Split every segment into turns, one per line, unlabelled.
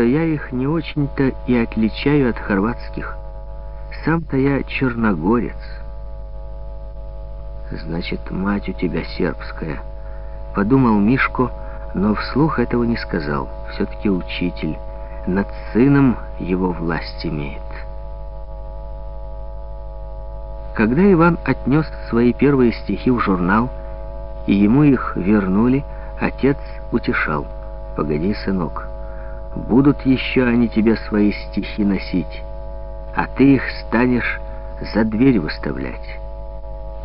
что я их не очень-то и отличаю от хорватских. Сам-то я черногорец. Значит, мать у тебя сербская. Подумал Мишко, но вслух этого не сказал. Все-таки учитель. Над сыном его власть имеет. Когда Иван отнес свои первые стихи в журнал, и ему их вернули, отец утешал. «Погоди, сынок, будут еще они тебе свои стихи носить, а ты их станешь за дверь выставлять.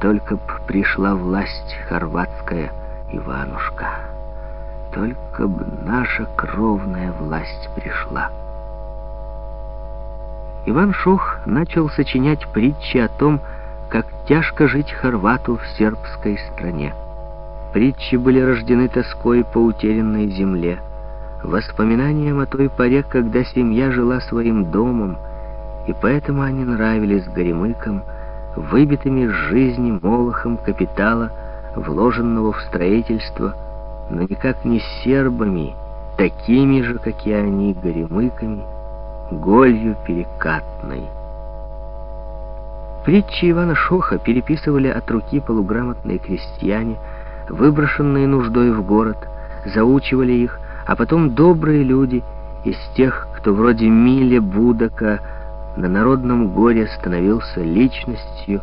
Только б пришла власть хорватская, Иванушка, только б наша кровная власть пришла». Иван Шух начал сочинять притчи о том, как тяжко жить хорвату в сербской стране. Притчи были рождены тоской по утерянной земле, воспоминанием о той поре, когда семья жила своим домом, и поэтому они нравились горемыкам, выбитыми из жизни молохом капитала, вложенного в строительство, но никак не сербами, такими же, как и они, горемыками, голью перекатной. Притчи Ивана Шоха переписывали от руки полуграмотные крестьяне, выброшенные нуждой в город, заучивали их, а потом добрые люди из тех, кто вроде Миле Будака на народном горе становился личностью,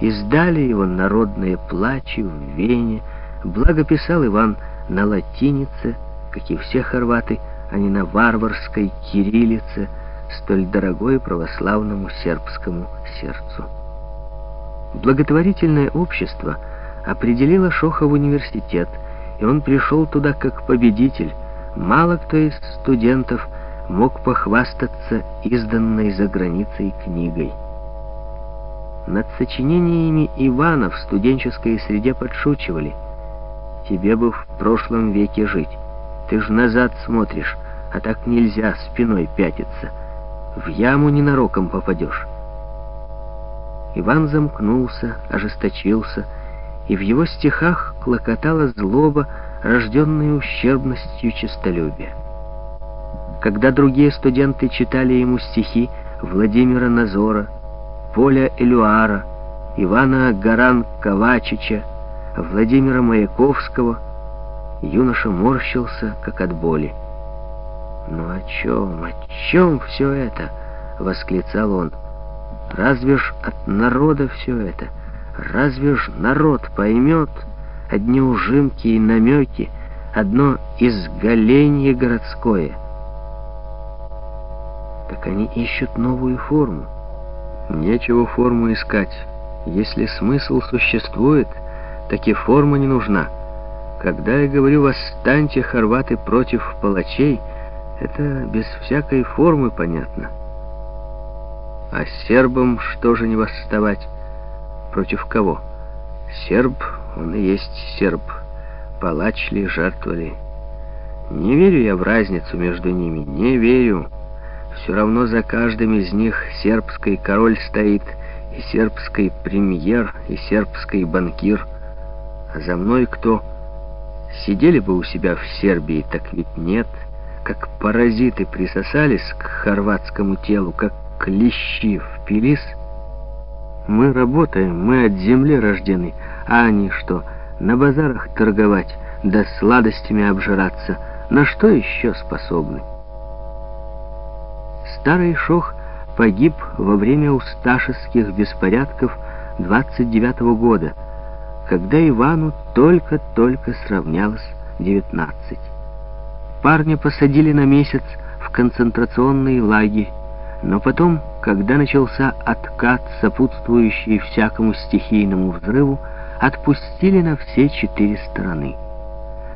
издали его народные плачи в Вене, благо писал Иван на латинице, как и все хорваты, а не на варварской кириллице, столь дорогой православному сербскому сердцу. Благотворительное общество определило Шоха в университет, и он пришел туда как победитель. Мало кто из студентов мог похвастаться изданной за границей книгой. Над сочинениями Ивана в студенческой среде подшучивали. «Тебе бы в прошлом веке жить. Ты ж назад смотришь, а так нельзя спиной пятиться» в яму ненароком попадешь. Иван замкнулся, ожесточился, и в его стихах клокотала злоба, рожденная ущербностью честолюбия. Когда другие студенты читали ему стихи Владимира Назора, Поля Элюара, Ивана Гаран-Ковачича, Владимира Маяковского, юноша морщился, как от боли. «Ну о чем, о чем все это?» — восклицал он. «Разве ж от народа все это? Разве ж народ поймет одни ужимки и намеки, одно изгаленье городское?» Так они ищут новую форму. Нечего форму искать. Если смысл существует, так и форма не нужна. Когда я говорю «восстаньте, хорваты, против палачей», это без всякой формы понятно. А сербам что же не восставать? Против кого? Серб, он и есть серб. Палач ли, жертва ли? Не верю я в разницу между ними, не верю. Все равно за каждым из них сербский король стоит, и сербский премьер, и сербский банкир. А за мной кто? Сидели бы у себя в Сербии, так ведь нет — как паразиты присосались к хорватскому телу, как клещи впились. Мы работаем, мы от земли рождены, а они что, на базарах торговать, да сладостями обжираться, на что еще способны? Старый шох погиб во время усташеских беспорядков 29 -го года, когда Ивану только-только сравнялось 19. Парня посадили на месяц в концентрационный лагерь, но потом, когда начался откат, сопутствующий всякому стихийному взрыву, отпустили на все четыре стороны.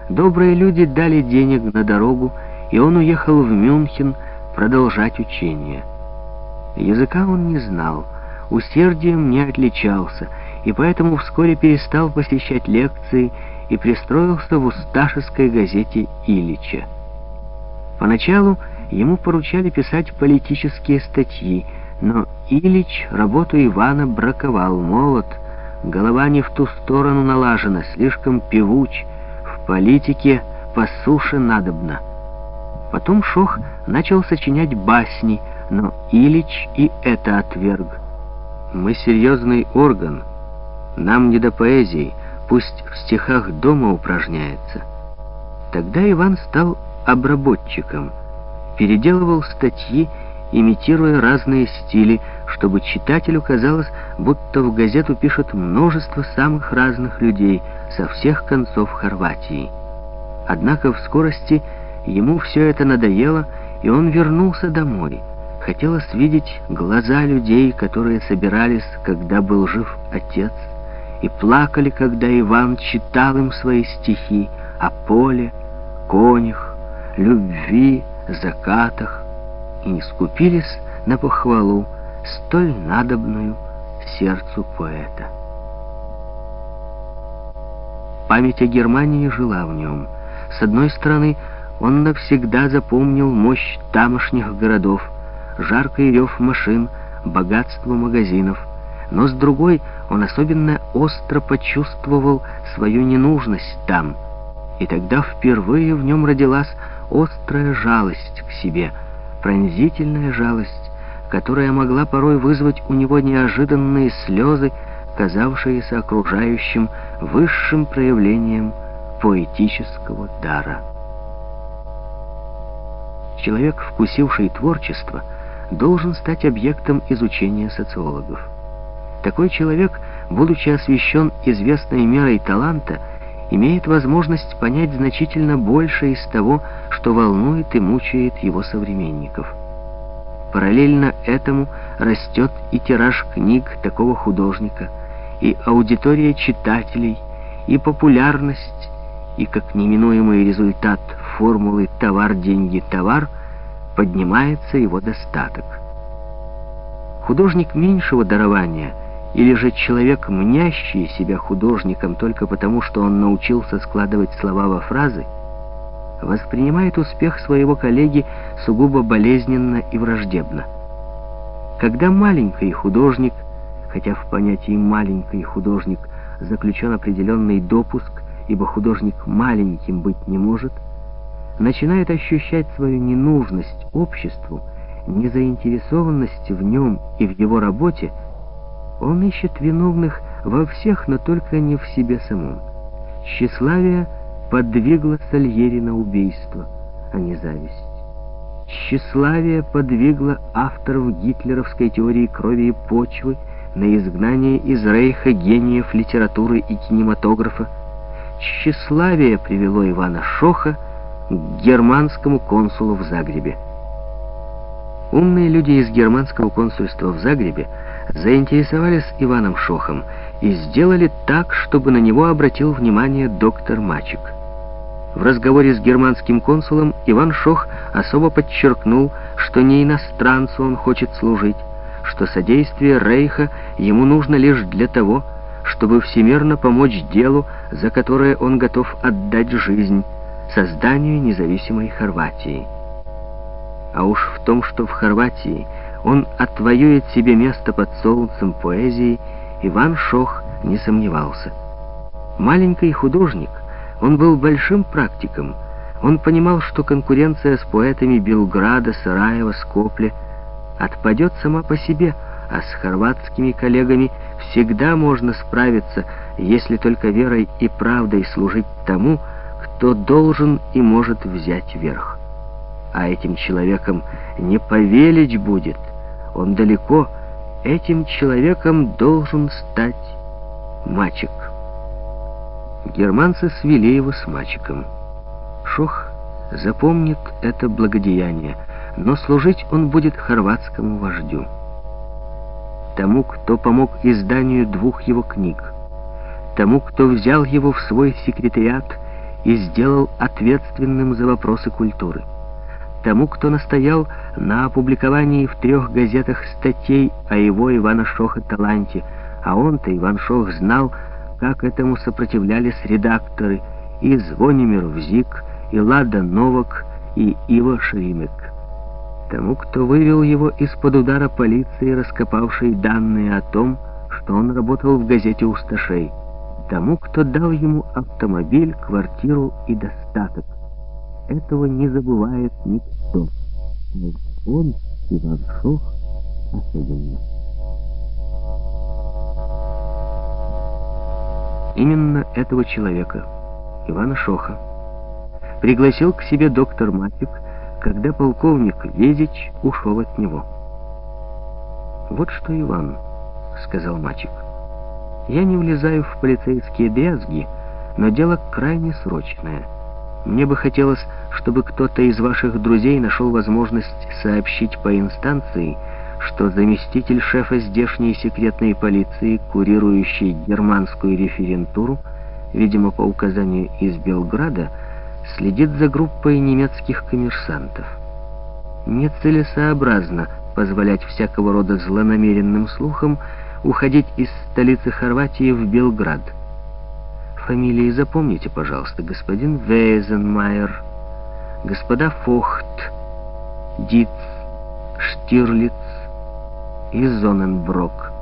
Добрые люди дали денег на дорогу, и он уехал в Мюнхен продолжать учение. Языка он не знал, усердием не отличался, и поэтому вскоре перестал посещать лекции и пристроился в усташеской газете «Ильича». Поначалу ему поручали писать политические статьи, но Ильич работу Ивана браковал. Молод, голова не в ту сторону налажена, слишком певуч, в политике по суше надобно. Потом Шох начал сочинять басни, но Ильич и это отверг. «Мы серьезный орган, нам не до поэзии, пусть в стихах дома упражняется». Тогда Иван стал обработчиком, переделывал статьи, имитируя разные стили, чтобы читателю казалось, будто в газету пишет множество самых разных людей со всех концов Хорватии. Однако в скорости ему все это надоело, и он вернулся домой. Хотелось видеть глаза людей, которые собирались, когда был жив отец, и плакали, когда Иван читал им свои стихи о поле, конях, любви, закатах, не скупились на похвалу, столь надобную сердцу поэта. Память о Германии жила в нем. С одной стороны, он навсегда запомнил мощь тамошних городов, жаркий рев машин, богатство магазинов, но с другой он особенно остро почувствовал свою ненужность там, и тогда впервые в нем родилась острая жалость к себе, пронзительная жалость, которая могла порой вызвать у него неожиданные слезы, казавшиеся окружающим высшим проявлением поэтического дара. Человек, вкусивший творчество, должен стать объектом изучения социологов. Такой человек, будучи освещен известной мерой таланта, имеет возможность понять значительно больше из того, что волнует и мучает его современников. Параллельно этому растет и тираж книг такого художника, и аудитория читателей, и популярность, и как неминуемый результат формулы «товар, деньги, товар» поднимается его достаток. Художник меньшего дарования – или же человек, мнящий себя художником только потому, что он научился складывать слова во фразы, воспринимает успех своего коллеги сугубо болезненно и враждебно. Когда маленький художник, хотя в понятии «маленький художник» заключен определенный допуск, ибо художник маленьким быть не может, начинает ощущать свою ненужность обществу, незаинтересованность в нем и в его работе, он ищет виновных во всех, но только не в себе самом. Тщеславие подвигло Сальери на убийство, а не зависть. Тщеславие подвигло авторов гитлеровской теории крови и почвы на изгнание из Рейха гениев литературы и кинематографа. Тщеславие привело Ивана Шоха к германскому консулу в Загребе. Умные люди из германского консульства в Загребе заинтересовались Иваном Шохом и сделали так, чтобы на него обратил внимание доктор Мачек. В разговоре с германским консулом Иван Шох особо подчеркнул, что не иностранцу он хочет служить, что содействие Рейха ему нужно лишь для того, чтобы всемирно помочь делу, за которое он готов отдать жизнь, созданию независимой Хорватии. А уж в том, что в Хорватии он отвоюет себе место под солнцем поэзии, Иван Шох не сомневался. Маленький художник, он был большим практиком. Он понимал, что конкуренция с поэтами Белграда, Сараева, Скопле отпадет сама по себе, а с хорватскими коллегами всегда можно справиться, если только верой и правдой служить тому, кто должен и может взять верх. А этим человеком не повелить будет, он далеко, этим человеком должен стать мальчик. Германцы свели его с мальчиком. Шох запомнит это благодеяние, но служить он будет хорватскому вождю. Тому, кто помог изданию двух его книг, тому, кто взял его в свой секретариат и сделал ответственным за вопросы культуры тому, кто настоял на опубликовании в трех газетах статей о его Ивана Шоха таланте, а он-то, Иван Шох, знал, как этому сопротивлялись редакторы и Звонимир Взик, и Лада Новак, и Ива Шримек. Тому, кто вывел его из-под удара полиции, раскопавшей данные о том, что он работал в газете «Усташей», тому, кто дал ему автомобиль, квартиру и достаток этого не забывает никто. Но он, Иван Шох, особенно. Именно этого человека, Ивана Шоха, пригласил к себе доктор Матик, когда полковник Везич ушел от него. «Вот что, Иван», — сказал Матик, — «я не влезаю в полицейские дрязги, но дело крайне срочное. Мне бы хотелось, чтобы кто-то из ваших друзей нашел возможность сообщить по инстанции, что заместитель шефа здешней секретной полиции, курирующий германскую референтуру, видимо, по указанию из Белграда, следит за группой немецких коммерсантов. Нецелесообразно позволять всякого рода злонамеренным слухам уходить из столицы Хорватии в Белград. Фамилии запомните, пожалуйста, господин Вейзенмайер, господа Фохт, Диц, Штирлиц, и Зоненброк.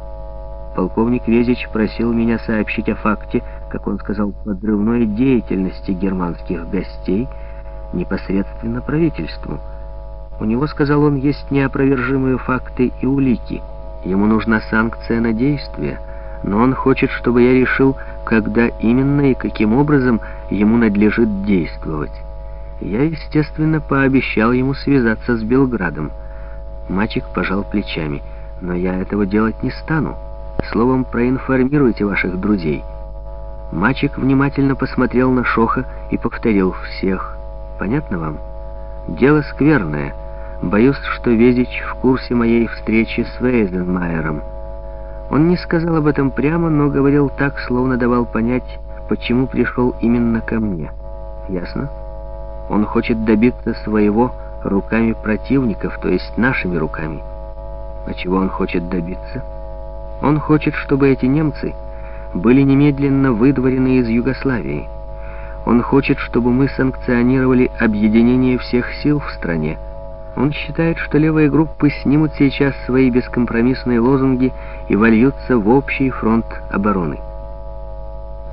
Полковник Везич просил меня сообщить о факте, как он сказал, подрывной деятельности германских гостей непосредственно правительству. У него, сказал он, есть неопровержимые факты и улики. Ему нужна санкция на действие, но он хочет, чтобы я решил, когда именно и каким образом ему надлежит действовать. Я, естественно, пообещал ему связаться с Белградом. Мальчик пожал плечами — но я этого делать не стану. Словом, проинформируйте ваших друзей. Мальчик внимательно посмотрел на Шоха и повторил всех. Понятно вам? Дело скверное. Боюсь, что Везич в курсе моей встречи с Вейзенмайером. Он не сказал об этом прямо, но говорил так, словно давал понять, почему пришел именно ко мне. Ясно? Он хочет добиться своего руками противников, то есть нашими руками. А чего он хочет добиться? Он хочет, чтобы эти немцы были немедленно выдворены из Югославии. Он хочет, чтобы мы санкционировали объединение всех сил в стране. Он считает, что левые группы снимут сейчас свои бескомпромиссные лозунги и вольются в общий фронт обороны.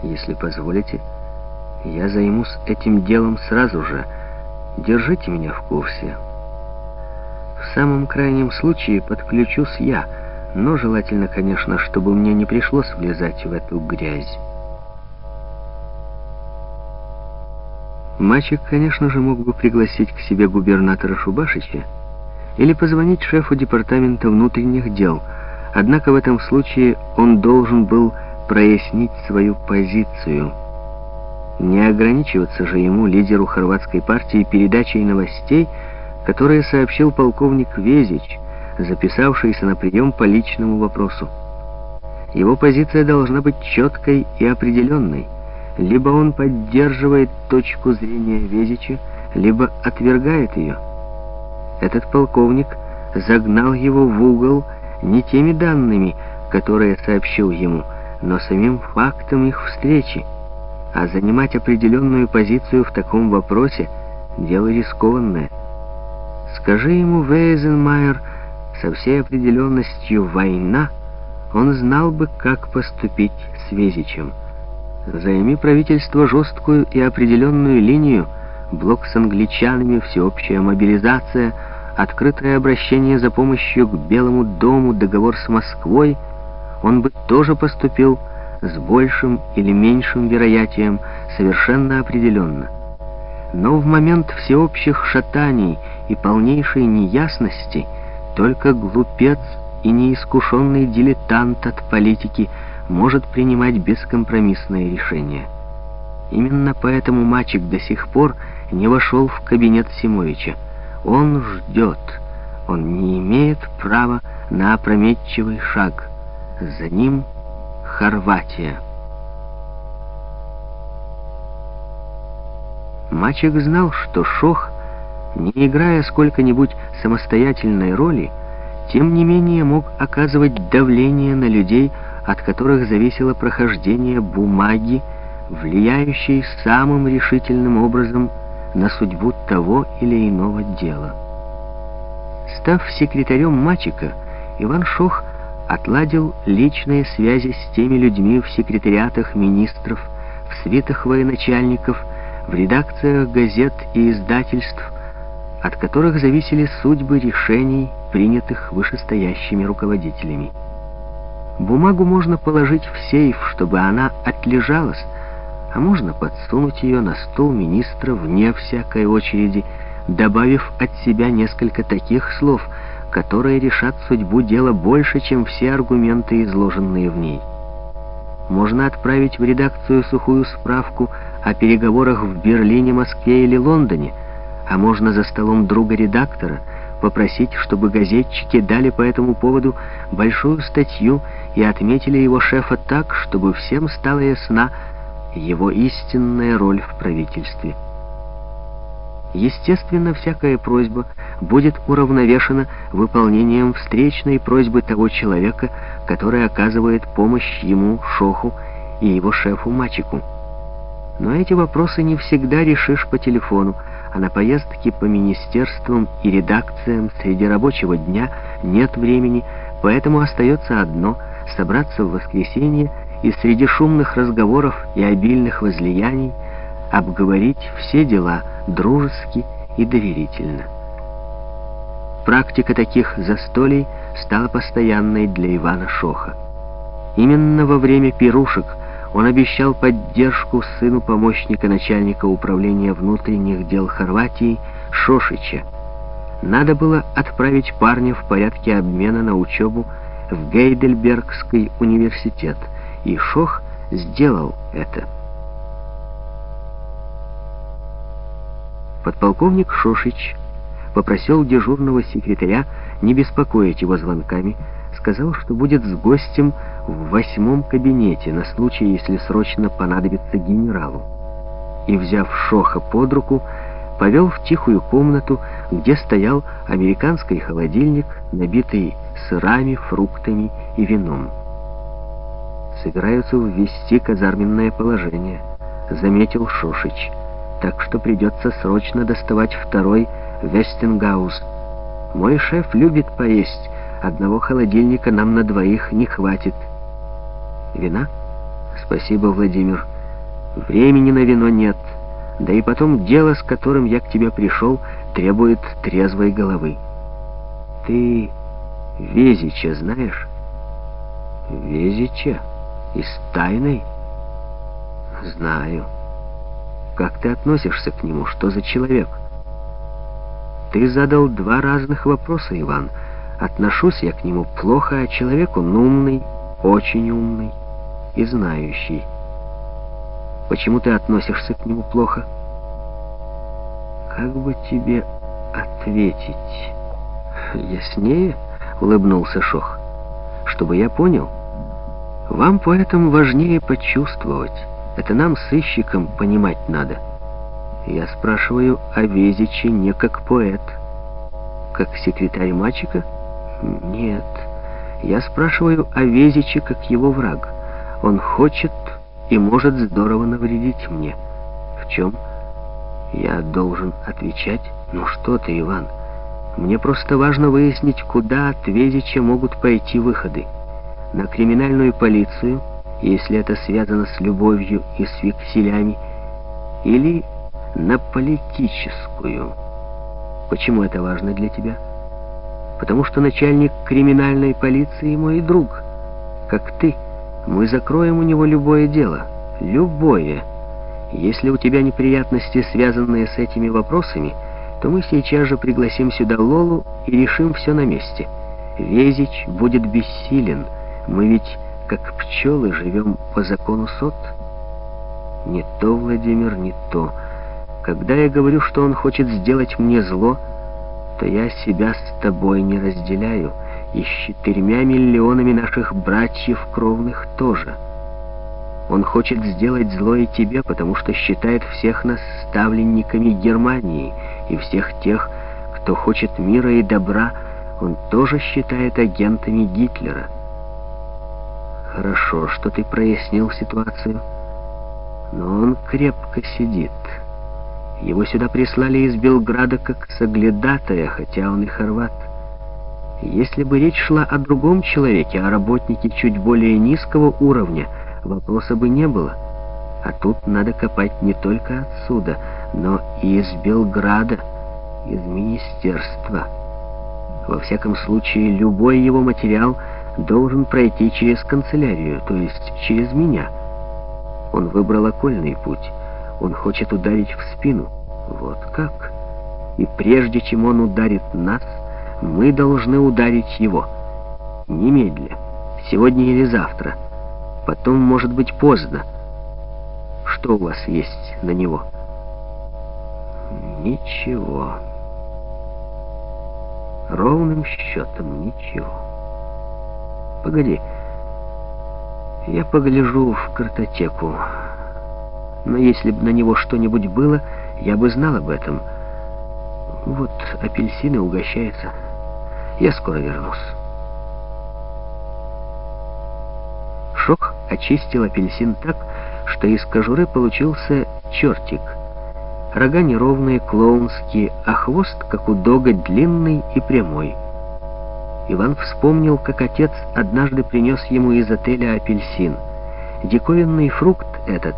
Если позволите, я займусь этим делом сразу же. Держите меня в курсе». В самом крайнем случае подключусь я, но желательно, конечно, чтобы мне не пришлось влезать в эту грязь. Мальчик, конечно же, мог бы пригласить к себе губернатора Шубашича или позвонить шефу департамента внутренних дел, однако в этом случае он должен был прояснить свою позицию. Не ограничиваться же ему, лидеру хорватской партии, передачей новостей, которое сообщил полковник Везич, записавшийся на прием по личному вопросу. Его позиция должна быть четкой и определенной. Либо он поддерживает точку зрения Везича, либо отвергает ее. Этот полковник загнал его в угол не теми данными, которые сообщил ему, но самим фактом их встречи. А занимать определенную позицию в таком вопросе – дело рискованное. Скажи ему, Вейзенмайер, со всей определенностью «война», он знал бы, как поступить с Везичем. Займи правительство жесткую и определенную линию, блок с англичанами, всеобщая мобилизация, открытое обращение за помощью к Белому дому, договор с Москвой, он бы тоже поступил с большим или меньшим вероятием, совершенно определенно. Но в момент всеобщих шатаний и полнейшей неясности только глупец и неискушенный дилетант от политики может принимать бескомпромиссные решения. Именно поэтому мальчик до сих пор не вошел в кабинет Симовича. Он ждет, он не имеет права на опрометчивый шаг. За ним Хорватия. Мальчик знал, что Шох, не играя сколько-нибудь самостоятельной роли, тем не менее мог оказывать давление на людей, от которых зависело прохождение бумаги, влияющей самым решительным образом на судьбу того или иного дела. Став секретарем Мачика, Иван Шох отладил личные связи с теми людьми в секретариатах министров, в свитах военачальников, в редакциях газет и издательств, от которых зависели судьбы решений, принятых вышестоящими руководителями. Бумагу можно положить в сейф, чтобы она отлежалась, а можно подсунуть ее на стол министра вне всякой очереди, добавив от себя несколько таких слов, которые решат судьбу дела больше, чем все аргументы, изложенные в ней. Можно отправить в редакцию сухую справку о переговорах в Берлине, Москве или Лондоне, а можно за столом друга редактора попросить, чтобы газетчики дали по этому поводу большую статью и отметили его шефа так, чтобы всем стала ясна его истинная роль в правительстве. Естественно, всякая просьба будет уравновешена выполнением встречной просьбы того человека, который оказывает помощь ему, Шоху, и его шефу Мачику. Но эти вопросы не всегда решишь по телефону, а на поездки по министерствам и редакциям среди рабочего дня нет времени, поэтому остается одно — собраться в воскресенье и среди шумных разговоров и обильных возлияний обговорить все дела дружески и доверительно. Практика таких застолий стала постоянной для Ивана Шоха. Именно во время пирушек он обещал поддержку сыну помощника начальника управления внутренних дел Хорватии Шошича. Надо было отправить парня в порядке обмена на учебу в Гейдельбергский университет, и Шох сделал это. Подполковник Шошич попросил дежурного секретаря не беспокоить его звонками, сказал, что будет с гостем в восьмом кабинете на случай, если срочно понадобится генералу. И, взяв Шоха под руку, повел в тихую комнату, где стоял американский холодильник, набитый сырами, фруктами и вином. «Собираются ввести казарменное положение», — заметил Шошич, «так что придется срочно доставать второй Вестингаус. Мой шеф любит поесть, одного холодильника нам на двоих не хватит». «Вина?» «Спасибо, Владимир. Времени на вино нет. Да и потом дело, с которым я к тебе пришел, требует трезвой головы. Ты Везича знаешь?» «Везича? Из тайной?» «Знаю. Как ты относишься к нему? Что за человек?» «Ты задал два разных вопроса, Иван. Отношусь я к нему плохо, а человек он умный, очень умный и знающий. Почему ты относишься к нему плохо? Как бы тебе ответить? Яснее, улыбнулся Шох. Чтобы я понял, вам поэтому важнее почувствовать. Это нам, сыщикам, понимать надо. Я спрашиваю о Везиче не как поэт, как секретарь мальчика? Нет. Я спрашиваю о Везиче как его враг. Он хочет и может здорово навредить мне. В чем? Я должен отвечать? Ну что ты, Иван? Мне просто важно выяснить, куда от Везича могут пойти выходы. На криминальную полицию, если это связано с любовью и с векселями, или на политическую. Почему это важно для тебя? Потому что начальник криминальной полиции мой друг, как ты. Мы закроем у него любое дело. Любое. Если у тебя неприятности, связанные с этими вопросами, то мы сейчас же пригласим сюда Лолу и решим все на месте. Везич будет бессилен. Мы ведь, как пчелы, живем по закону сот. Не то, Владимир, не то. Когда я говорю, что он хочет сделать мне зло, то я себя с тобой не разделяю и с четырьмя миллионами наших братьев кровных тоже. Он хочет сделать зло и тебе, потому что считает всех нас ставленниками Германии, и всех тех, кто хочет мира и добра, он тоже считает агентами Гитлера. Хорошо, что ты прояснил ситуацию, но он крепко сидит. Его сюда прислали из Белграда как соглядатая, хотя он и хорват. Если бы речь шла о другом человеке, о работнике чуть более низкого уровня, вопроса бы не было. А тут надо копать не только отсюда, но и из Белграда, из министерства. Во всяком случае, любой его материал должен пройти через канцелярию, то есть через меня. Он выбрал окольный путь. Он хочет ударить в спину. Вот как? И прежде чем он ударит нас, мы должны ударить его. Немедля. Сегодня или завтра. Потом, может быть, поздно. Что у вас есть на него? Ничего. Ровным счетом ничего. Погоди. Я погляжу в картотеку. Но если бы на него что-нибудь было, я бы знал об этом. Вот апельсины угощаются. Я скоро вернусь. Шох очистил апельсин так, что из кожуры получился чертик. Рога неровные, клоунские, а хвост, как у дога, длинный и прямой. Иван вспомнил, как отец однажды принес ему из отеля апельсин. Диковинный фрукт этот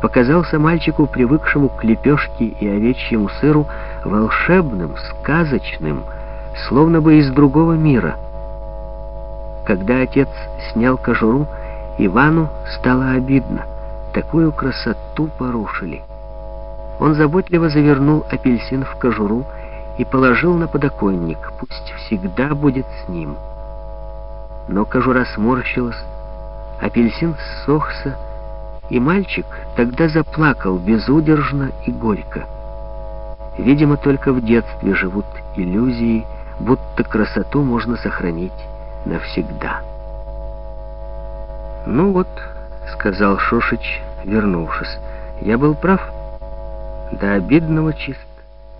показался мальчику, привыкшему к лепешке и овечьему сыру, волшебным, сказочным, словно бы из другого мира. Когда отец снял кожуру, Ивану стало обидно. Такую красоту порушили. Он заботливо завернул апельсин в кожуру и положил на подоконник. Пусть всегда будет с ним. Но кожура сморщилась, апельсин ссохся, и мальчик тогда заплакал безудержно и горько. Видимо, только в детстве живут иллюзии, будто красоту можно сохранить навсегда. «Ну вот», — сказал Шушич, вернувшись, — «я был прав, до обидного чисто.